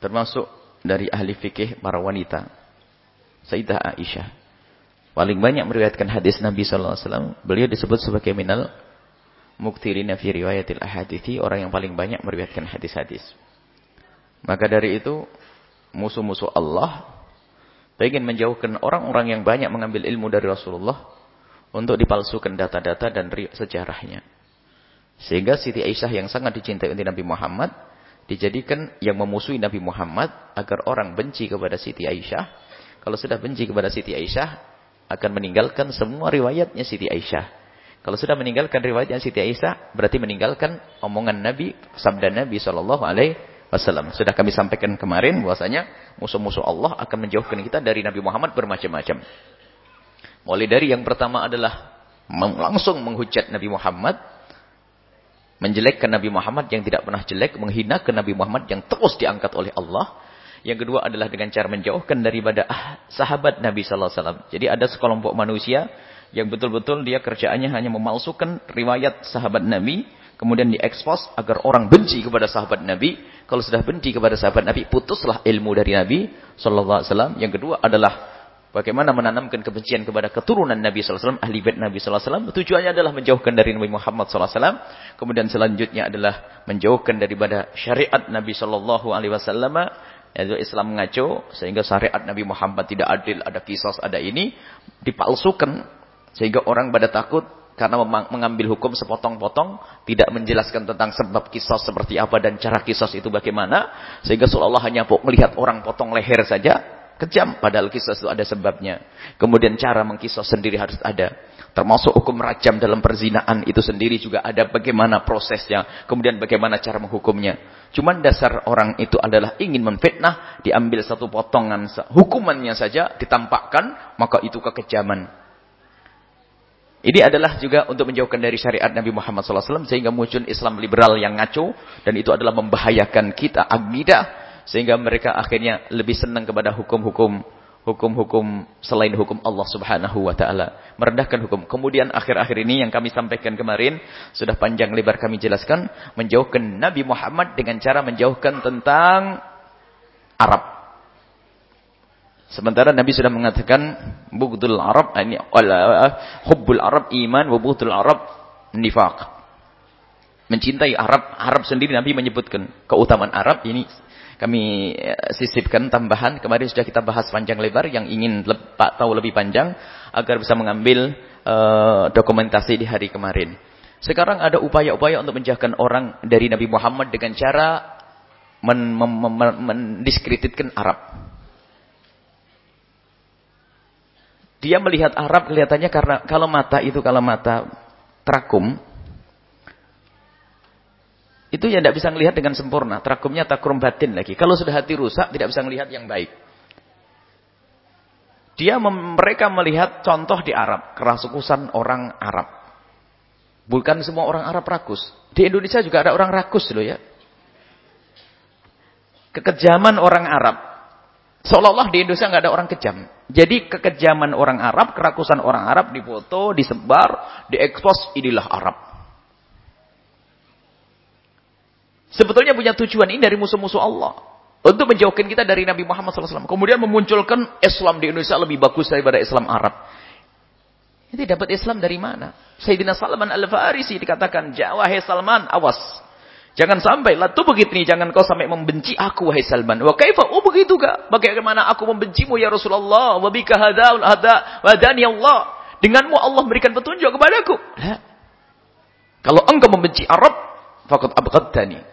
Termasuk dari ahli fikih para wanita. Sayyidah Aisyah. Paling banyak meriwayatkan hadis Nabi SAW. Beliau disebut sebagai minal muktirina fi riwayatil ahadithi. Orang yang paling banyak meriwayatkan hadis-hadis. Maka dari itu, musuh-musuh Allah ingin menjauhkan orang-orang yang banyak mengambil ilmu dari Rasulullah untuk dipalsukan data-data dan sejarahnya. Sehingga Siti Aisyah yang sangat dicintai oleh Nabi Muhammad dijadikan yang memusuhi Nabi Muhammad agar orang benci kepada Siti Aisyah. Kalau sudah benci kepada Siti Aisyah akan meninggalkan semua riwayatnya Siti Aisyah. Kalau sudah meninggalkan riwayatnya Siti Aisyah berarti meninggalkan omongan Nabi, sabda Nabi sallallahu alaihi wasallam. Sudah kami sampaikan kemarin bahwasanya musuh-musuh Allah akan menjauhkan kita dari Nabi Muhammad bermacam-macam. Mulai dari yang pertama adalah langsung menghujat Nabi Muhammad, menjelekkan Nabi Muhammad yang tidak pernah jelek, menghinakan Nabi Muhammad yang terus diangkat oleh Allah. Yang kedua adalah dengan cara menjauhkan daripada ah, sahabat Nabi sallallahu alaihi wasallam. Jadi ada sekelompok manusia yang betul-betul dia kerjaannya hanya memalsukan riwayat sahabat Nabi kemudian diekspos agar orang benci kepada sahabat Nabi. Kalau sudah benci kepada sahabat Nabi, putuslah ilmu dari Nabi sallallahu alaihi wasallam. Yang kedua adalah bagaimana menanamkan kebencian kepada keturunan Nabi sallallahu alaihi wasallam, ahli bait Nabi wasallam. Tujuannya adalah menjauhkan dari Nabi Muhammad sallallahu alaihi wasallam. Kemudian selanjutnya adalah menjauhkan daripada syariat Nabi sallallahu alaihi wasallam yaitu Islam mengaco sehingga syariat Nabi Muhammad tidak adil, ada kisah, ada ini dipalsukan sehingga orang pada takut karena mengambil hukum sepotong-potong, tidak menjelaskan tentang sebab kisah seperti apa dan cara kisah itu bagaimana, sehingga seolah-olah hanya melihat orang potong leher saja, kejam, padahal kisah itu ada sebabnya. Kemudian cara mengkisah sendiri harus ada. Termasuk hukum rajam dalam perzinaan itu sendiri juga ada bagaimana prosesnya, kemudian bagaimana cara menghukumnya. Cuman dasar orang itu adalah ingin menfitnah, diambil satu potongan hukumannya saja, ditampakkan, maka itu kekejaman. Ini adalah juga untuk menjauhkan dari syariat Nabi Muhammad SAW sehingga muncul Islam liberal yang ngaco dan itu adalah membahayakan kita akidah sehingga mereka akhirnya lebih senang kepada hukum-hukum hukum-hukum selain hukum Allah Subhanahu wa taala, merendahkan hukum. Kemudian akhir-akhir ini yang kami sampaikan kemarin sudah panjang lebar kami jelaskan menjauhkan Nabi Muhammad dengan cara menjauhkan tentang Arab. Sementara Nabi sudah mengatakan bughdul Arab ini hubbul Arab iman wa bughdul Arab nifaq. Mencintai Arab, Arab sendiri Nabi menyebutkan keutamaan Arab ini kami eh, sisipkan tambahan kemarin sudah kita bahas panjang lebar yang ingin Pak tahu lebih panjang agar bisa mengambil uh, dokumentasi di hari kemarin. Sekarang ada upaya-upaya untuk menjauhkan orang dari Nabi Muhammad dengan cara mendiskreditkan Arab. Dia melihat Arab kelihatannya karena kalau mata itu kalau mata trakum itu ya tidak bisa melihat dengan sempurna. Trakumnya takrum batin lagi. Kalau sudah hati rusak tidak bisa melihat yang baik. Dia mereka melihat contoh di Arab, kerasukusan orang Arab. Bukan semua orang Arab rakus. Di Indonesia juga ada orang rakus loh ya. Kekejaman orang Arab Seolah-olah di Indonesia nggak ada orang kejam. Jadi kekejaman orang Arab, kerakusan orang Arab difoto, disebar, diekspos, inilah Arab. Sebetulnya punya tujuan ini dari musuh-musuh Allah. Untuk menjauhkan kita dari Nabi Muhammad SAW. Kemudian memunculkan Islam di Indonesia lebih bagus daripada Islam Arab. Ini dapat Islam dari mana? Sayyidina Salman Al-Farisi dikatakan, Wahai Salman, awas. Jangan sampai lah tuh begini, jangan kau sampai membenci aku wahai Salman. Wa kaifa? Oh begitu gak? Bagaimana aku membencimu ya Rasulullah? Wa bika hadaul hada wadani Allah. Denganmu Allah memberikan petunjuk kepadaku. Kalau engkau membenci Arab, faqad abghadtani.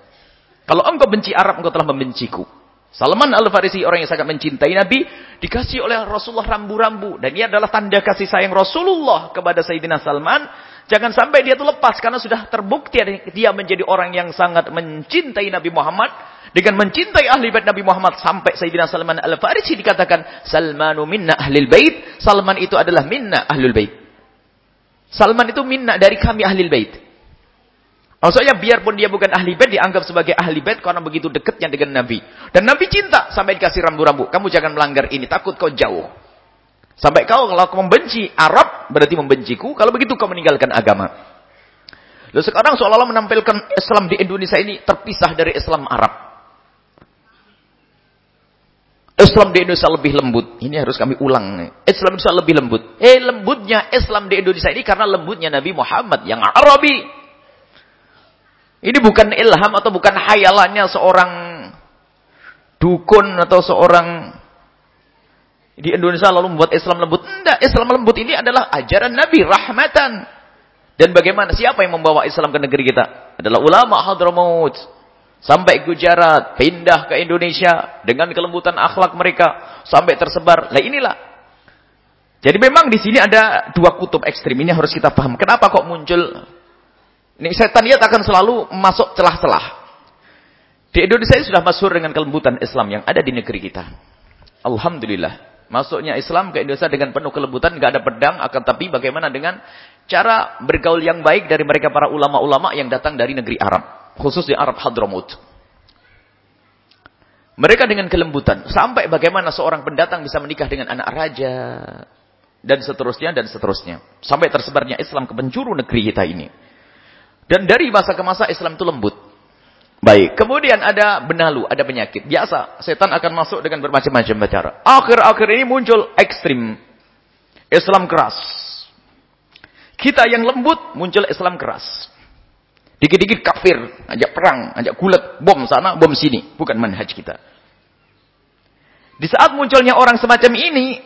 Kalau engkau benci Arab, engkau telah membenciku. Salman Al-Farisi orang yang sangat mencintai Nabi dikasih oleh Rasulullah rambu-rambu dan ini adalah tanda kasih sayang Rasulullah kepada Sayyidina Salman Jangan sampai dia itu lepas karena sudah terbukti dia menjadi orang yang sangat mencintai Nabi Muhammad dengan mencintai ahli bait Nabi Muhammad sampai Sayyidina Salman Al-Farisi dikatakan Salmanu minna ahlil bait. Salman itu adalah minna ahlul bait. Salman itu minna dari kami ahli bait. Maksudnya biarpun dia bukan ahli bait dianggap sebagai ahli bait karena begitu dekatnya dengan Nabi. Dan Nabi cinta sampai dikasih rambu-rambu. Kamu jangan melanggar ini, takut kau jauh. Sampai kau kalau kau membenci Arab, berarti membenciku. Kalau begitu kau meninggalkan agama. Lalu sekarang seolah-olah menampilkan Islam di Indonesia ini terpisah dari Islam Arab. Islam di Indonesia lebih lembut. Ini harus kami ulang. Islam di Indonesia lebih lembut. Eh, lembutnya Islam di Indonesia ini karena lembutnya Nabi Muhammad yang Arabi. Ini bukan ilham atau bukan hayalannya seorang dukun atau seorang di Indonesia lalu membuat Islam lembut. Tidak, Islam lembut ini adalah ajaran Nabi, rahmatan. Dan bagaimana, siapa yang membawa Islam ke negeri kita? Adalah ulama Hadramaut. Sampai Gujarat, pindah ke Indonesia dengan kelembutan akhlak mereka sampai tersebar. Lah inilah. Jadi memang di sini ada dua kutub ekstrim ini harus kita paham. Kenapa kok muncul ini setan lihat akan selalu masuk celah-celah. Di Indonesia ini sudah masuk dengan kelembutan Islam yang ada di negeri kita. Alhamdulillah. Masuknya Islam ke Indonesia dengan penuh kelembutan, nggak ada pedang, akan tapi bagaimana dengan cara bergaul yang baik dari mereka para ulama-ulama yang datang dari negeri Arab khusus di Arab Hadramut. Mereka dengan kelembutan. Sampai bagaimana seorang pendatang bisa menikah dengan anak raja. Dan seterusnya, dan seterusnya. Sampai tersebarnya Islam ke penjuru negeri kita ini. Dan dari masa ke masa Islam itu lembut. Baik. Kemudian ada benalu, ada penyakit. Biasa, setan akan masuk dengan bermacam-macam cara. Akhir-akhir ini muncul ekstrim. Islam keras. Kita yang lembut, muncul Islam keras. Dikit-dikit kafir, ajak perang, ajak gulat, bom sana, bom sini. Bukan manhaj kita. Di saat munculnya orang semacam ini,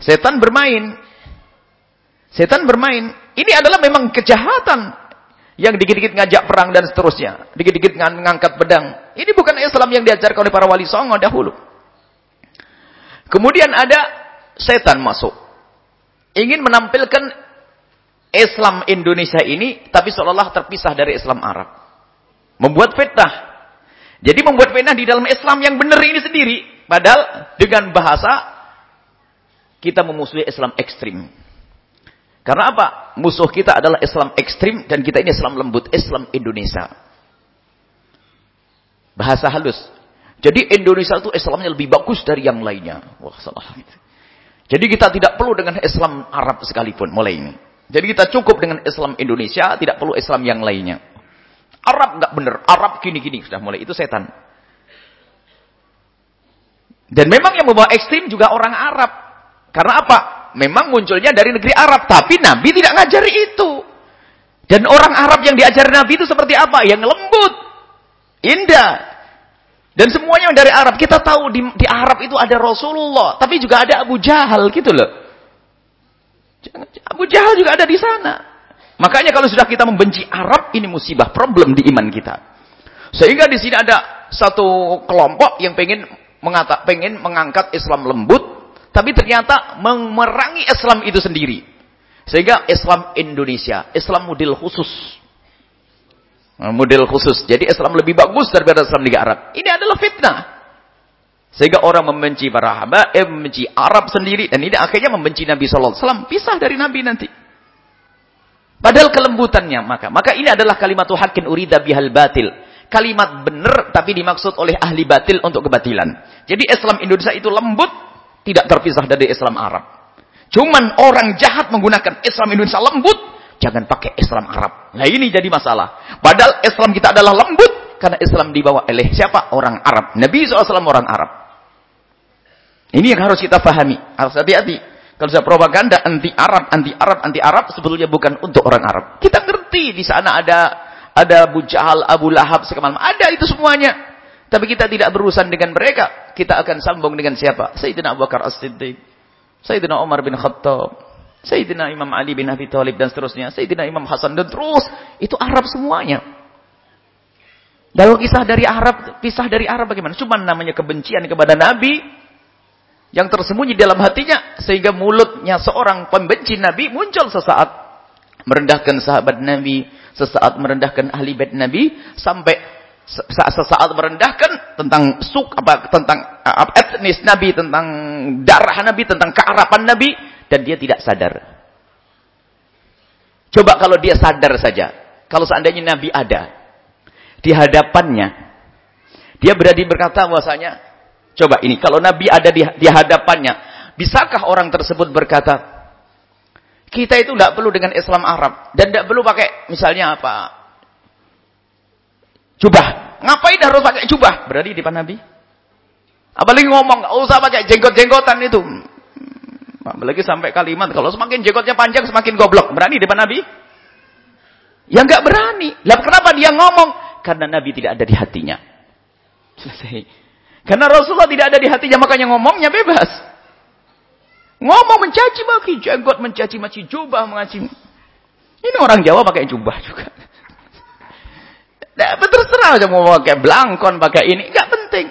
setan bermain. Setan bermain. Ini adalah memang kejahatan. Yang dikit-dikit ngajak perang dan seterusnya. Dikit-dikit ngangkat pedang. Ini bukan Islam yang diajarkan oleh para wali songo dahulu. Kemudian ada setan masuk. Ingin menampilkan Islam Indonesia ini tapi seolah-olah terpisah dari Islam Arab. Membuat fitnah. Jadi membuat fitnah di dalam Islam yang benar ini sendiri. Padahal dengan bahasa kita memusuhi Islam ekstrim. Karena apa? Musuh kita adalah Islam ekstrim dan kita ini Islam lembut, Islam Indonesia. Bahasa halus. Jadi Indonesia itu Islamnya lebih bagus dari yang lainnya. Wah, salah. Jadi kita tidak perlu dengan Islam Arab sekalipun mulai ini. Jadi kita cukup dengan Islam Indonesia, tidak perlu Islam yang lainnya. Arab nggak benar, Arab gini-gini sudah mulai itu setan. Dan memang yang membawa ekstrim juga orang Arab. Karena apa? Memang munculnya dari negeri Arab, tapi Nabi tidak ngajari itu. Dan orang Arab yang diajari Nabi itu seperti apa? Yang lembut, indah. Dan semuanya dari Arab. Kita tahu di, di Arab itu ada Rasulullah, tapi juga ada Abu Jahal gitu loh. Abu Jahal juga ada di sana. Makanya kalau sudah kita membenci Arab, ini musibah, problem di iman kita. Sehingga di sini ada satu kelompok yang pengen mengata, pengen mengangkat Islam lembut, tapi ternyata memerangi Islam itu sendiri. Sehingga Islam Indonesia, Islam model khusus. Model khusus. Jadi Islam lebih bagus daripada Islam Liga Arab. Ini adalah fitnah. Sehingga orang membenci para habaib, membenci Arab sendiri. Dan ini akhirnya membenci Nabi SAW. Pisah dari Nabi nanti. Padahal kelembutannya. Maka maka ini adalah kalimat hakin urida bihal batil. Kalimat benar tapi dimaksud oleh ahli batil untuk kebatilan. Jadi Islam Indonesia itu lembut. Tidak terpisah dari Islam Arab. Cuman orang jahat menggunakan Islam Indonesia lembut. Jangan pakai Islam Arab. Nah ini jadi masalah. Padahal Islam kita adalah lembut. Karena Islam dibawa oleh siapa? Orang Arab. Nabi SAW orang Arab. Ini yang harus kita pahami. Harus hati-hati. Kalau saya propaganda anti Arab, anti Arab, anti Arab sebetulnya bukan untuk orang Arab. Kita ngerti di sana ada ada Abu Jahal, Abu Lahab segala Ada itu semuanya. Tapi kita tidak berurusan dengan mereka. Kita akan sambung dengan siapa? Sayyidina Abu Bakar As-Siddiq. Sayyidina Umar bin Khattab. Sayyidina Imam Ali bin Abi Thalib dan seterusnya. Sayyidina Imam Hasan dan terus. Itu Arab semuanya. Kalau kisah dari Arab, pisah dari Arab bagaimana? Cuma namanya kebencian kepada Nabi yang tersembunyi dalam hatinya sehingga mulutnya seorang pembenci Nabi muncul sesaat merendahkan sahabat Nabi, sesaat merendahkan ahli bait Nabi sampai sesaat merendahkan tentang suk apa tentang apa, etnis Nabi, tentang darah Nabi, tentang kearapan Nabi dan dia tidak sadar. Coba kalau dia sadar saja, kalau seandainya Nabi ada di hadapannya, dia berani berkata bahwasanya Coba ini, kalau Nabi ada di, di hadapannya, bisakah orang tersebut berkata, Kita itu tidak perlu dengan Islam Arab. Dan tidak perlu pakai misalnya apa. Jubah. Ngapain harus pakai jubah? Berarti di depan Nabi. Apalagi ngomong, nggak usah pakai jenggot-jenggotan itu. Apalagi sampai kalimat, kalau semakin jenggotnya panjang, semakin goblok. Berani di depan Nabi? Ya nggak berani. Lah kenapa dia ngomong? Karena Nabi tidak ada di hatinya. Selesai. Karena Rasulullah tidak ada di hatinya, makanya ngomongnya bebas. Ngomong mencaci maki jenggot, mencaci maki jubah, mengaci. Ini orang Jawa pakai jubah juga. Nah, terserah aja mau pakai belangkon, pakai ini, nggak penting.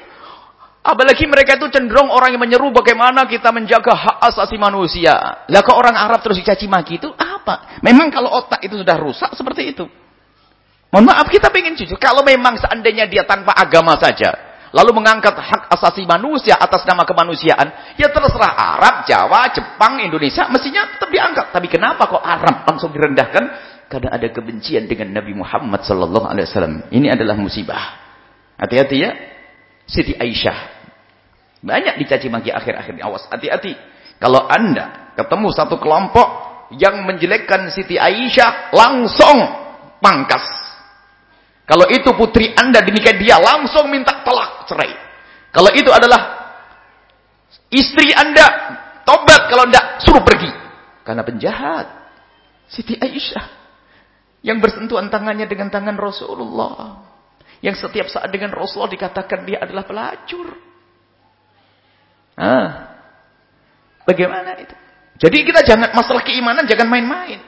Apalagi mereka itu cenderung orang yang menyeru bagaimana kita menjaga hak asasi manusia. Lah kok orang Arab terus dicaci maki itu apa? Memang kalau otak itu sudah rusak seperti itu. Mohon maaf kita ingin jujur. Kalau memang seandainya dia tanpa agama saja. Lalu mengangkat hak asasi manusia atas nama kemanusiaan. Ya terserah Arab, Jawa, Jepang, Indonesia. Mestinya tetap diangkat. Tapi kenapa kok Arab langsung direndahkan? Karena ada kebencian dengan Nabi Muhammad Sallallahu Alaihi Wasallam. Ini adalah musibah. Hati-hati ya. Siti Aisyah banyak dicaci maki akhir-akhir ini. Awas, hati-hati. Kalau anda ketemu satu kelompok yang menjelekkan Siti Aisyah, langsung pangkas. Kalau itu putri anda demikian dia langsung minta telak cerai. Kalau itu adalah istri anda, tobat. Kalau tidak, suruh pergi. Karena penjahat. Siti Aisyah. Yang bersentuhan tangannya dengan tangan Rasulullah. Yang setiap saat dengan Rasulullah dikatakan dia adalah pelacur. Ah. Bagaimana itu? Jadi kita jangan masalah keimanan jangan main-main.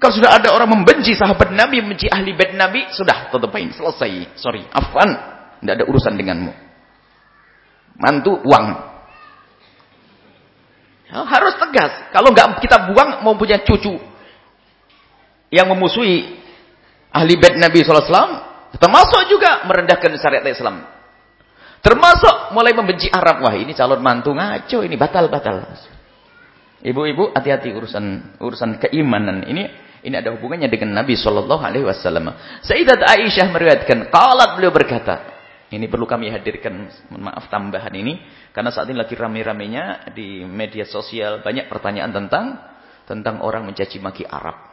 Kalau sudah ada orang membenci sahabat Nabi, membenci ahli bait Nabi, sudah tutup pain, selesai. Sorry, afwan, tidak ada urusan denganmu. Mantu uang. Harus tegas. Kalau nggak kita buang mau punya cucu yang memusuhi ahli bait Nabi SAW, termasuk juga merendahkan syariat Islam. Termasuk mulai membenci Arab. Wah ini calon mantu ngaco. Ini batal-batal. Ibu-ibu hati-hati urusan urusan keimanan. Ini ini ada hubungannya dengan Nabi Shallallahu Alaihi Wasallam. Sayyidat Aisyah meriwayatkan. Kalau beliau berkata. Ini perlu kami hadirkan, maaf tambahan ini. Karena saat ini lagi rame-ramenya di media sosial. Banyak pertanyaan tentang tentang orang mencaci maki Arab.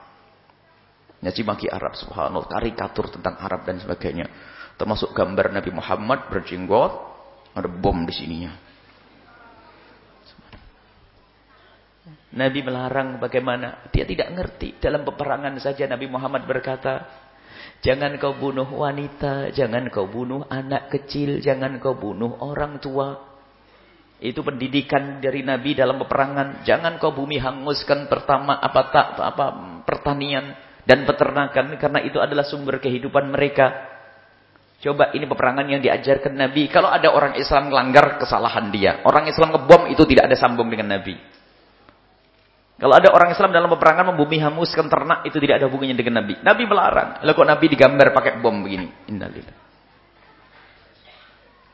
Mencaci maki Arab, subhanallah. Karikatur tentang Arab dan sebagainya. Termasuk gambar Nabi Muhammad berjenggot, ada bom di sininya. Nabi melarang bagaimana? Dia tidak ngerti. Dalam peperangan saja Nabi Muhammad berkata, Jangan kau bunuh wanita, jangan kau bunuh anak kecil, jangan kau bunuh orang tua. Itu pendidikan dari Nabi dalam peperangan. Jangan kau bumi hanguskan pertama apa tak apa pertanian dan peternakan karena itu adalah sumber kehidupan mereka. Coba ini peperangan yang diajarkan Nabi. Kalau ada orang Islam melanggar kesalahan dia. Orang Islam ngebom itu tidak ada sambung dengan Nabi. Kalau ada orang Islam dalam peperangan membumi hanguskan ternak itu tidak ada hubungannya dengan Nabi. Nabi melarang. Lalu kok Nabi digambar pakai bom begini. Innalillah.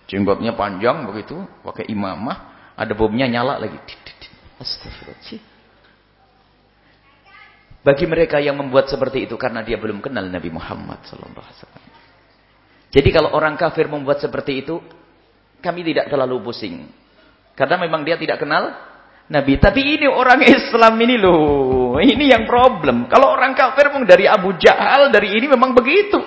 Jenggotnya panjang begitu, pakai imamah, ada bomnya nyala lagi. Astagfirullah. Bagi mereka yang membuat seperti itu karena dia belum kenal Nabi Muhammad sallallahu alaihi wasallam. Jadi kalau orang kafir membuat seperti itu, kami tidak terlalu pusing. Karena memang dia tidak kenal Nabi. Tapi ini orang Islam ini loh. Ini yang problem. Kalau orang kafir memang dari Abu Jahal, dari ini memang begitu.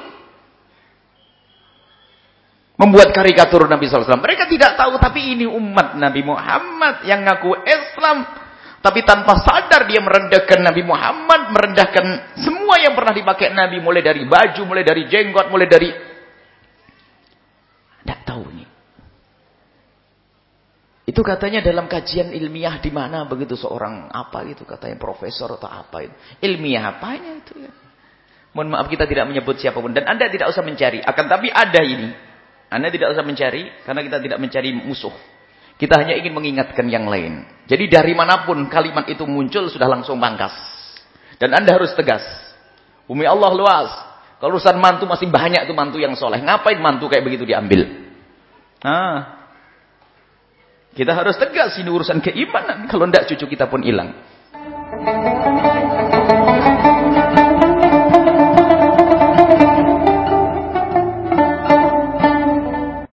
Membuat karikatur Nabi SAW. Mereka tidak tahu, tapi ini umat Nabi Muhammad yang ngaku Islam. Tapi tanpa sadar dia merendahkan Nabi Muhammad, merendahkan semua yang pernah dipakai Nabi. Mulai dari baju, mulai dari jenggot, mulai dari tidak tahu ini. Itu katanya dalam kajian ilmiah di mana begitu seorang apa gitu katanya profesor atau apa itu. Ilmiah apanya itu ya. Mohon maaf kita tidak menyebut siapa pun dan Anda tidak usah mencari. Akan tapi ada ini. Anda tidak usah mencari karena kita tidak mencari musuh. Kita hanya ingin mengingatkan yang lain. Jadi dari mana pun kalimat itu muncul sudah langsung pangkas. Dan Anda harus tegas. Bumi Allah luas. Kalau urusan mantu masih banyak tuh mantu yang soleh. Ngapain mantu kayak begitu diambil? Nah, kita harus tegas ini urusan keimanan. Kalau tidak cucu kita pun hilang.